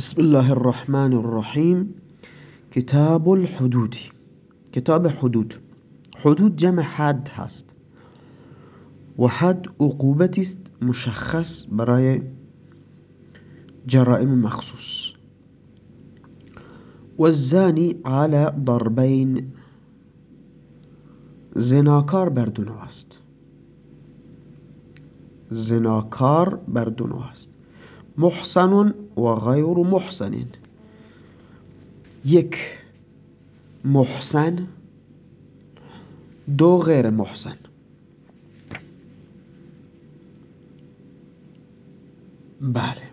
بسم الله الرحمن الرحیم. کتاب الحدود. کتاب حدود. حدود جمع حد هست. و حد عقوبتی است مشخص برای جرائم مخصوص. و الزانی على ضربین. زناکار بر است. زناکار بر است. محسن و غیر محسن یک محسن دو غیر محسن. بله.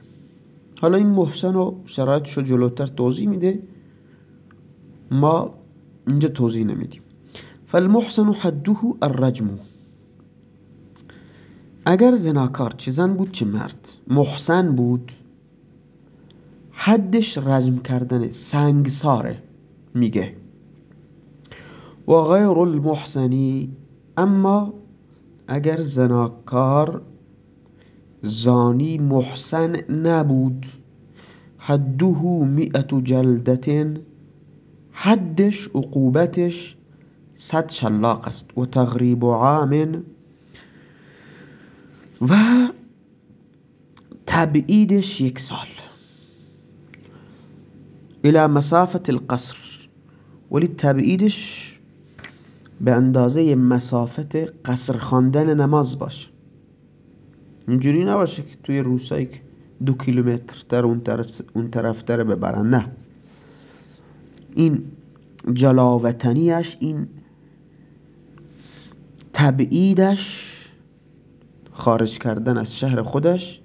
حالا این محسن و شرایطش رو جلوتر توضیح میده. ما اینجا توضیح نمیدیم. فالمحسن حده الرجم. اگر زناکار چه زن بود چه مرد؟ محسن بود. حدش رجم کردن سنگساره میگه. و غیر المحسنی اما اگر زناکار زانی محسن نبود حده مئت جلدت حدش عقوبتش صد شلاق است و تغریب عام و تبعیدش یک سال. الى مسافة القصر. ولی تبعیدش به اندازه مسافت قصر خواندن نماز باشه. اینجوری نباشه که توی روسایی که دو کیلومتر در اون طرف اون طرف داره ببرن نه. این جلاوطنیش این تبعیدش خارج کردن از شهر خودش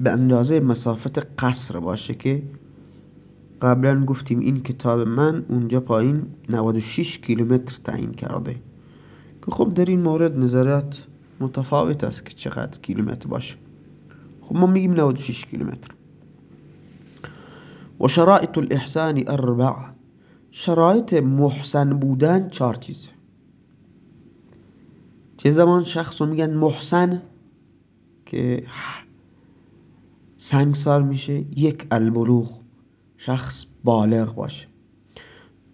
به اندازه مسافت قصر باشه که قبلا گفتیم این کتاب من اونجا پایین 96 کیلومتر تعیین کرده. که خب در این مورد نظرات متفاوت است که چقدر کیلومتر باشه. خب ما میگیم 96 کیلومتر. و شرایط الاحسان اربع. شرایط محسن بودن چهار چیزه چه زمان شخص میگن محسن؟ که سنگسار میشه یک البلوغ شخص بالغ باشه.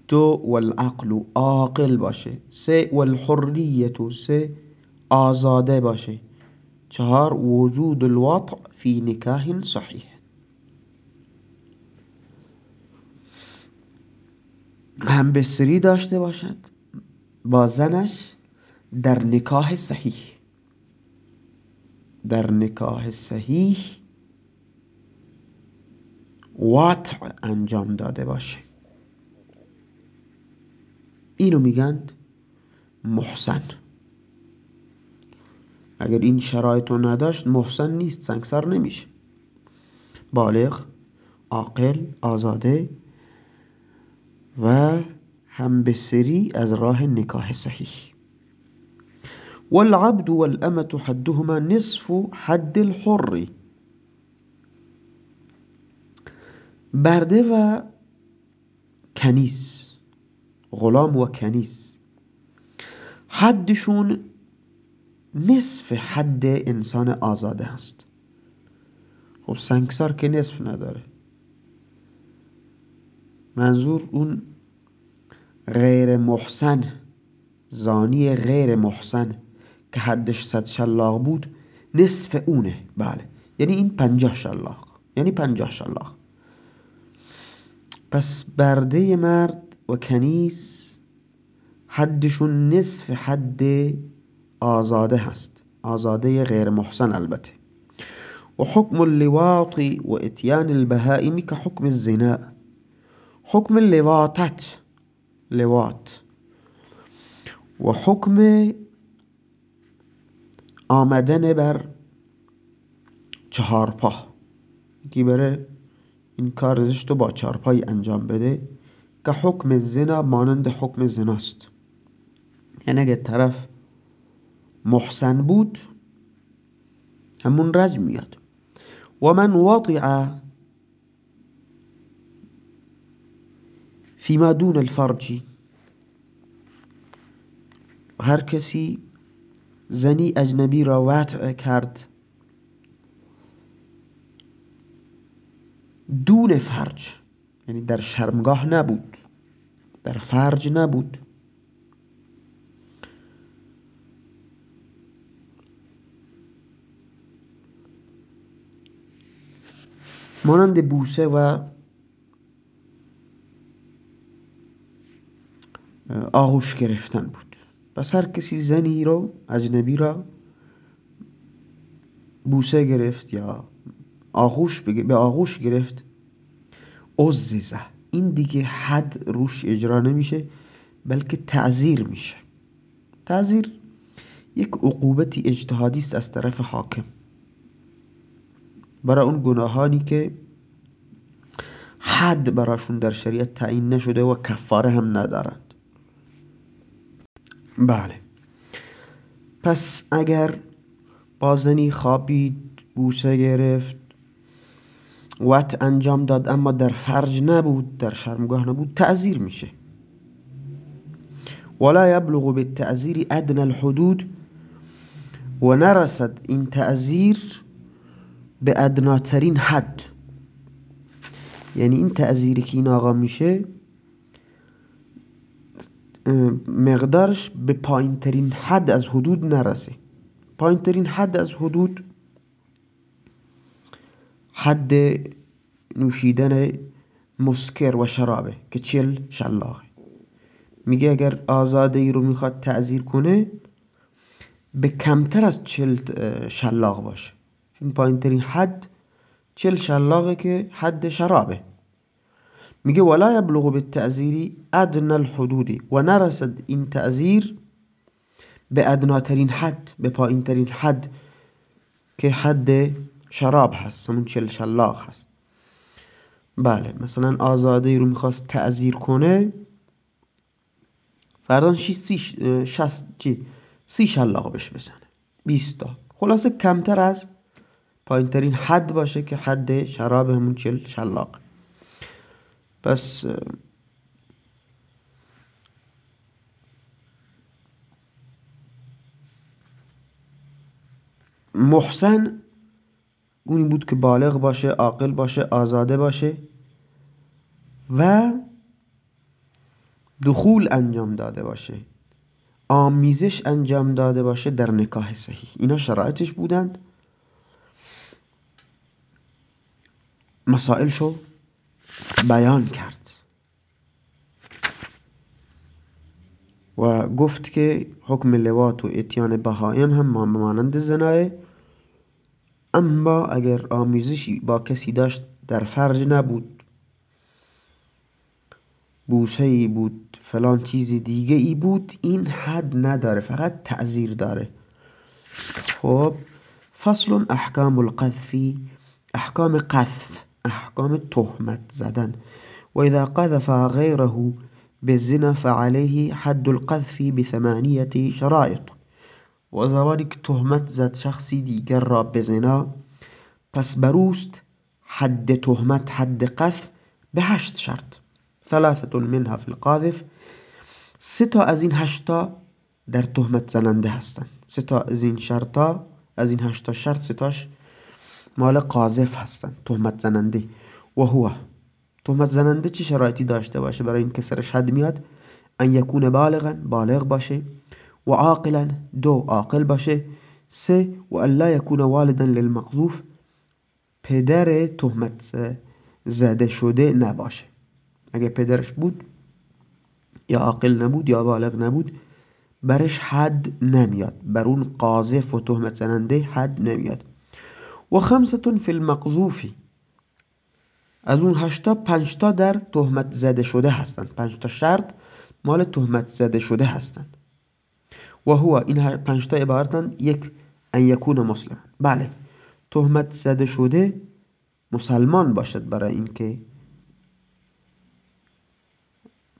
دو والعقل عاقل باشه. سه والحریت سه آزاده باشه. چهار وجود الوطع فی نکاح صحیح. هم بسری داشته باشد با زنش در نکاح صحیح. در نکاح صحیح وطع انجام داده باشه. اینو میگند محسن. اگر این شرایط رو نداشت محسن نیست سنگسار نمیشه. بالغ عاقل آزاده و هم به سری از راه نکاح صحیح. والعبد والأمة حدهما نصف حد الحر. برده و کنیس غلام و کنیس. حدشون نصف حد انسان آزاده هست خب سنگسار که نصف نداره. منظور اون غیر محسن زانی غیر محسن که حدش صد شلاق بود نصف اونه. بله. یعنی این پنجاه شلاق. یعنی پنجاه شلاق. پس برده مرد و کنیس حدشون نصف حد آزاده هست. آزاده غیر محسن البته. و حکم اللواط و اتیان البهائم که حکم الزنا. حکم لواطت لواط. و حکم آمدن بر چهار پا یکی بره این کار زشت با چارپای انجام بده که حکم زنا مانند حکم زناست. یعنی اگه طرف محسن بود همون رجم میاد. و من وطع فيما دون الفرج. هر کسی زنی اجنبی را وطع کرد دون فرج. یعنی در شرمگاه نبود. در فرج نبود. مانند بوسه و آغوش گرفتن بود. پس هر کسی زنی رو اجنبی را بوسه گرفت یا آغوش به آغوش گرفت. عززه این دیگه حد روش اجرا نمیشه بلکه تعذیر میشه. تعذیر یک عقوبتی اجتهادی است از طرف حاکم. برای اون گناهانی که حد براشون در شریعت تعیین نشده و کفاره هم ندارند. بله. پس اگر بازنی خوابید بوسه گرفت وط انجام داد اما در فرج نبود در شرمگاه نبود تعذیر میشه. ولا یبلغ بالتعذیر ادنى الحدود و نرسد این تعذیر به ادناترین حد. یعنی این تعذیری که این آقا میشه مقدارش به پایین ترین حد از حدود نرسه. پایین ترین حد از حدود حد نوشیدن مسکر و شرابه که چل شلاقه. میگه اگر آزاده ای رو می‌خواد تعذیر کنه به کمتر از چل شلاق باشه. چون پایین ترین حد چل شلاقه که حد شرابه. میگه ولا یبلغ بالتعذیری ادنى الحدودی و نرسد این تعذیر به ادناترین حد به پایین ترین حد که حد شراب هست همون چل شلاق هست. بله مثلا آزاده رو می‌خواست تعذیر کنه فردان سی شست سی شلاق بهش بزنه 20 تا. خلاصه کمتر از پایین ترین حد باشه که حد شراب همون چل شلاق. پس محسن اونی بود که بالغ باشه عاقل باشه آزاده باشه و دخول انجام داده باشه. آمیزش انجام داده باشه در نکاح صحیح. اینا شرایطش بودند مسائلشو بیان کرد. و گفت که حکم لوات و اتیان بهایم هم مانند زناه اما اگر آمیزشی با کسی داشت در فرج نبود. بوسه ای بود فلان چیز دیگه ای بود این حد نداره فقط تعذیر داره. خب فصل احکام القذفی احکام قذف احکام تهمت زدن. و اذا قذف غیره بالزنا فعليه حد القذف بثمانیه شرائط. و زمانی که تهمت زد شخصی دیگر را به زنا پس بروست حد تهمت حد قذف به هشت شرط. ثلاثة منها في القاذف. سه تا از این هشتا در تهمت زننده هستند. سه تا از این شرطا از این هشتا شرط ستاش مال قاذف هستند. تهمت زننده. و هو تهمت زننده چه شرایطی داشته باشه برای این که سرش حد میاد؟ ان یکون بالغا بالغ باشه. و عاقلا دو عاقل باشه. سه و الا یکون والدا للمقذوف. پدر تهمت زده شده نباشه. اگه پدرش بود یا عاقل نبود یا بالغ نبود برش حد نمیاد. بر اون قاذف و تهمت زننده حد نمیاد. و خمسة فی المقذوفی. از اون هشتا پنجتا در تهمت زده شده هستند. پنجتا شرط مال تهمت زده شده هستند. و هو این پنجتا عبارتن یک ان یکون مسلم. بله تهمت زده شده مسلمان باشد برای اینکه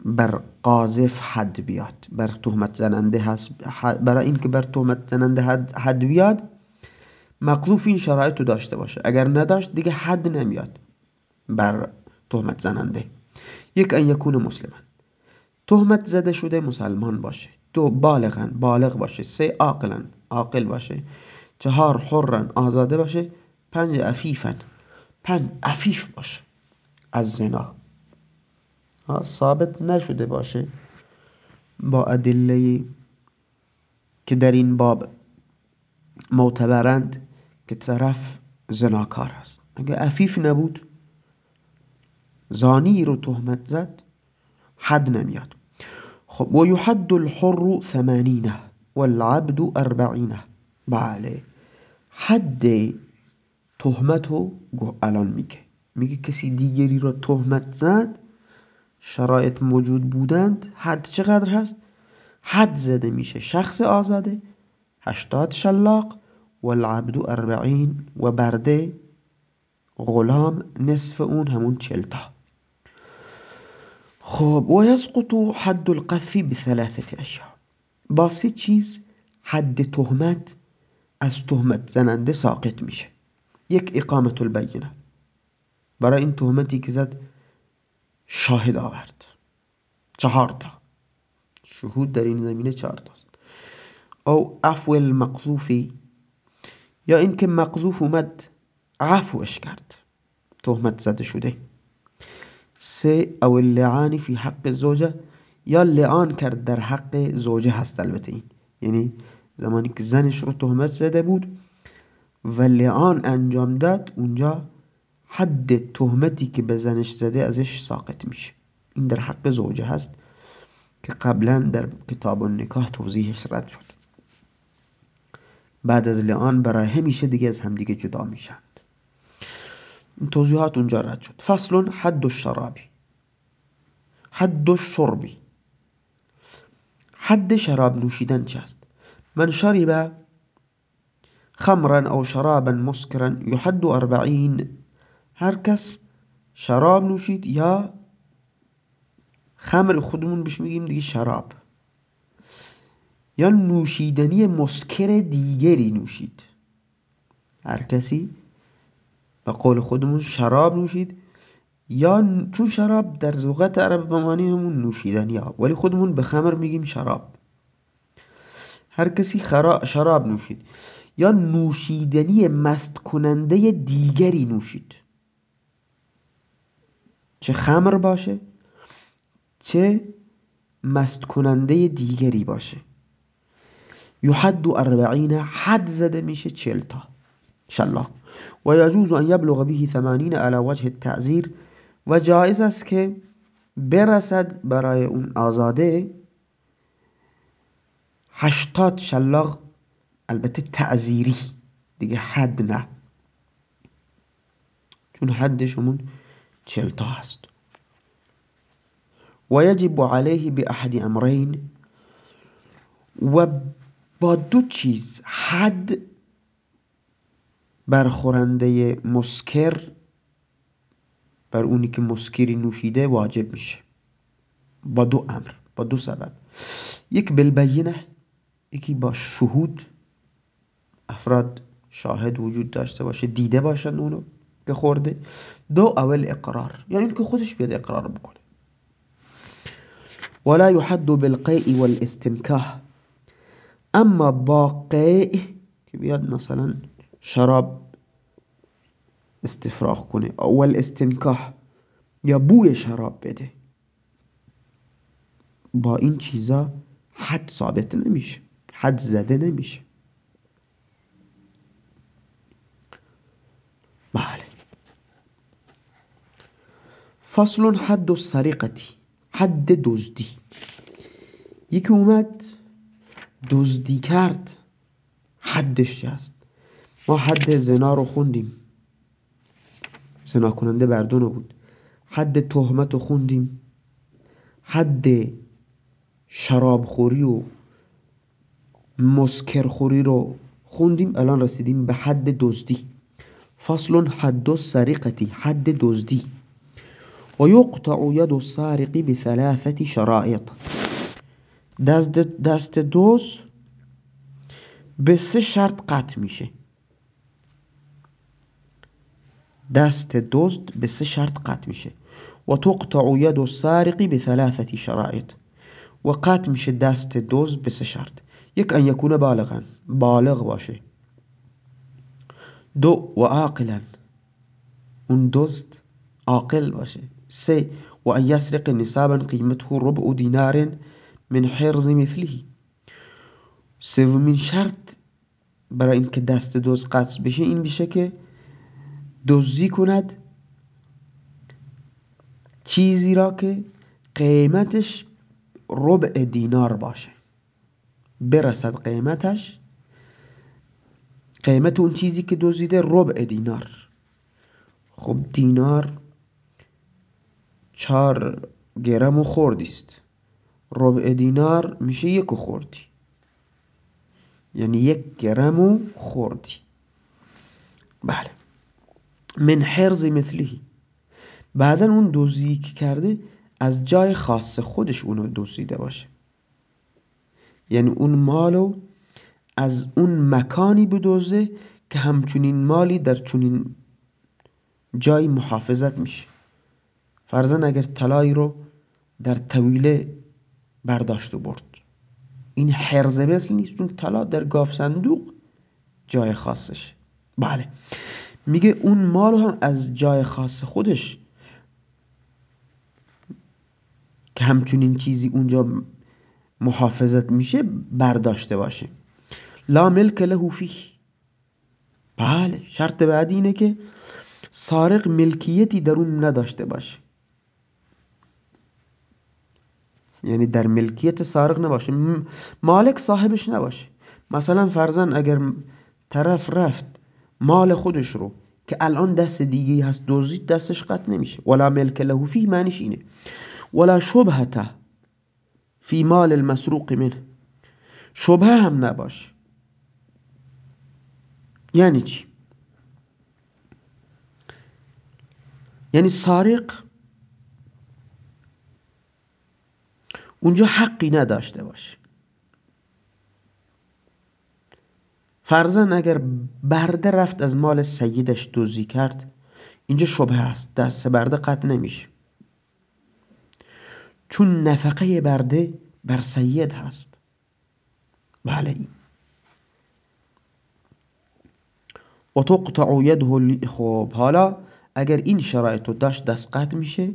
بر قاذف حد بیاد بر تهمت زننده هست برای اینکه بر تهمت زننده حد, حد بیاد مقذوف این شرایط رو داشته باشه. اگر نداشت دیگه حد نمیاد بر تهمت زننده. یک ان یکون مسلمان تهمت زده شده مسلمان باشه. دو بالغن بالغ باشه سه عاقلن عاقل باشه چهار حرن آزاده باشه پنج عفیفن. پنج عفیف باشه از زنا. ثابت نشده باشه با ادله که در این باب معتبرند که طرف زناکار است. اگه عفیف نبود زانی رو تهمت زد حد نمیاد. خب و یحد الحر ثمانینه والعبد اربعینه بله حد تهمت رو الان میگه. میگه کسی دیگری رو تهمت زد شرایط موجود بودند حد چقدر هست؟ حد زده میشه. شخص آزاده هشتاد شلاق و العبد اربعین و برده غلام نصف اون همون چلتا. خب و یسقط حد القذف بثلاثه اشیاء با سه چیز حد تهمت از تهمت زننده ساقط میشه. یک اقامت البینه. برای این تهمتی که زد شاهد آورد. چهار تا. شهود در این زمینه چهار تاست. او عفو المقذوفی یا اینکه مقذوف اومد عفوش کرد. تهمت زده شده. سه او اللعان فی حق زوجه. یا لعان کرد در حق زوجه هست البته این. یعنی زمانی که زنش رو تهمت زده بود و لعان انجام داد اونجا حد تهمتی که به زنش زده ازش ساقط میشه. این در حق زوجه هست که قبلا در کتاب نکاح توضیحش رد شد. بعد از لعان برای همیشه دیگه از همدیگه جدا میشند توضیحات اونجا رد شد. فصل حد الشرابی حد الشربی حد شراب نوشیدن است؟ من شرب خمرا او شرابا مسکرا يحد اربعین. هر کس شراب نوشید یا خمر خودمون بهش میگیم دیگه شراب. یا نوشیدنی مسکر دیگری نوشید. هر کسی به قول خودمون شراب نوشید. یا چون شراب در لغت عرب به معنی همون نوشیدنی ها. ولی خودمون به خمر میگیم شراب. هر کسی شراب نوشید. یا نوشیدنی مست کننده دیگری نوشید. چه خمر باشه چه مست کننده دیگری باشه. یحد اربعین حد زده میشه چلتا شلا و یجوز ان یبلغ به ثمانین على وجه التعذیر. و جایز است که برسد برای اون آزاده هشتاد شلاق البته تعذیری دیگه حد نه. چون حدشمون چلتا هست. و یجب علیه به احد امرین. و با دو چیز حد برخورنده مسکر بر اونی که مسکری نوشیده واجب میشه. با دو امر با دو سبب. یک بالبینه یکی با شهود. افراد شاهد وجود داشته باشه دیده باشن اونو که خورده. دو اول اقرار یا اینکه خودش بیاد اقرار بکنه. ولا يحد بالقیع والاستنکاه اما با قیع که بیاد مثلا شراب استفراغ کنه. اول استنکاه یا بوی شراب بده. با این چیزا حد ثابت نمیشه. حد زده نمیشه. بله. فصل حد السرقتی حد دزدی. یکی اومد دزدی کرد حدش هست ما حد زنا رو خوندیم. زنا کننده بردون بود. حد تهمت رو خوندیم. حد شرابخوری و مسکرخوری رو خوندیم. الان رسیدیم به حد دزدی. فصل حد السرقتی حد دزدی. و یقطع ید السارق بثلاثه شرائط. دست, دست دوز به سه شرط قطع میشه. دست دزد به سه شرط قطع میشه و تقطع ید السارق بثلاثة شرائط. و قطع میشه دست دزد به سه شرط. یک أن یکون بالغا. بالغ باشه. دو و عاقلا اون دزد عاقل باشه. سه و ان یسرق نصابا قیمته ربع دینار من حرز مثله. سومین شرط برای اینکه دست دوز قطع بشه این بشه که دزدی کند چیزی را که قیمتش ربع دینار باشه. برسد قیمتش قیمت اون چیزی که دزدیده ربع دینار. خب دینار چهار گرم و خوردی است ربع دینار میشه یک خوردی. یعنی یک گرم و خوردی. بله. من حرز مثلی بعدا اون دوزی که کرده از جای خاص خودش اونو دزدیده باشه. یعنی اون مالو از اون مکانی بدوزه که همچنین مالی در چنین جای محافظت میشه. فرزن اگر طلایی رو در طویله برداشت و برد. این حرزه مثل نیست چون طلا در گاف صندوق جای خاصش بله. میگه اون مال هم از جای خاص خودش که همچنین چیزی اونجا محافظت میشه برداشته باشه. لا ملک له فیه. بله شرط بعدی اینه که سارق ملکیتی در اون نداشته باشه. یعنی در ملکیت سارق نباشه. مالک صاحبش نباشه. مثلا فرزن اگر طرف رفت مال خودش رو که الان دست دیگه هست دزدید دستش قطع نمیشه. ولا ملک له فیه معنیش اینه. ولا شبهته فی مال المسروق منه. شبه هم نباشه یعنی چی؟ یعنی سارق اونجا حقی نداشته باشه. فرزن اگر برده رفت از مال سیدش دوزی کرد اینجا شبه است دست برده قطع نمیشه. چون نفقه برده بر سید هست. بله. و تقطع یده خب حالا اگر این شرایط داشت دست قطع میشه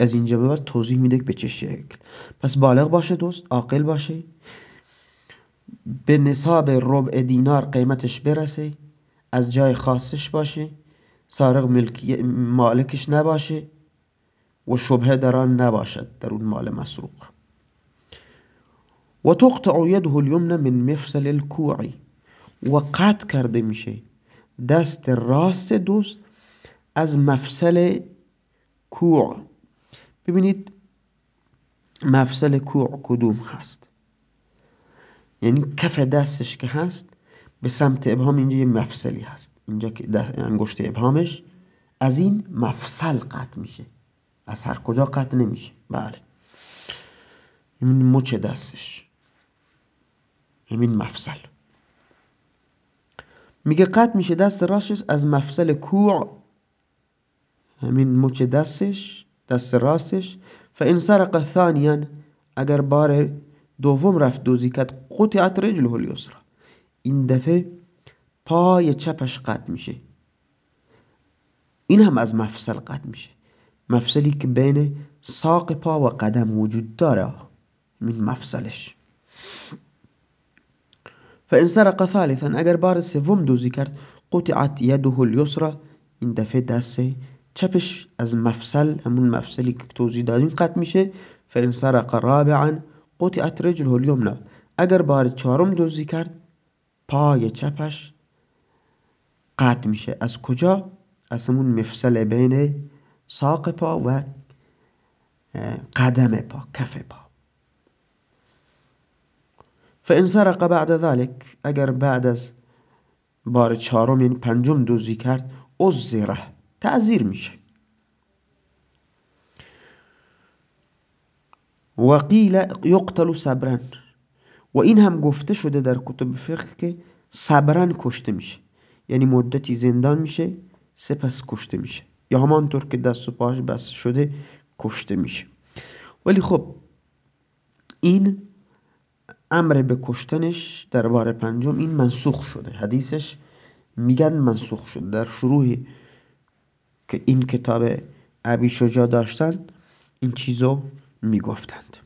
از اینجا به بعد توضیح میده به چه شکل. پس بالغ باشه دوست عاقل باشه. به نصاب ربع دینار قیمتش برسه از جای خاصش باشه سارق مالکش نباشه و شبه در نباشد در اون مال مسروق. و تقطع یده الیمن من مفصل الکوعی و قطع کرده میشه دست راست دوست از مفصل کوع. ببینید مفصل کوع کدوم هست. یعنی کف دستش که هست به سمت ابهام اینجا یه مفصلی هست. اینجا که انگشت ابهامش از این مفصل قطع میشه. از هر کجا قطع نمیشه. بله. این مچ دستش. همین مفصل. میگه قطع میشه دست راستش از مفصل کوع. همین مچ دستش دست راستش. فان سرق ثانیا اگر بار دوم رفت دوزی کرد قطعت رجله الیسرا این دفعه پای چپش قطع میشه. این هم از مفصل قطع میشه. مفصلی که بین ساق پا و قدم وجود داره. این مفصلش. فان سرق ثالثا اگر بار سوم دوزی کرد قطعت یده الیسرا این دفعه دست چپش از مفصل همون مفصلی که توضیح دادیم قطع میشه. فان سرق رابعا قطعت رجله الیمنا اگر بار چهارم دوزی کرد پای چپش قطع میشه. از کجا؟ از همون مفصل بین ساق پا و قدم پا کف پا. فان سرق بعد ذلك اگر بعد از بار چهارم یعنی پنجم دوزی کرد عذره تعذیر میشه. و قیل یقتل صبرا. و این هم گفته شده در کتب فقه که صبرا کشته میشه. یعنی مدتی زندان میشه سپس کشته میشه. یا همانطور که دست و پاش بسته شده کشته میشه. ولی خب این امر به کشتنش در بار پنجم این منسوخ شده. حدیثش میگن منسوخ شده. در شروع که این کتاب ابی شجا داشتند این چیزو می‌گفتند.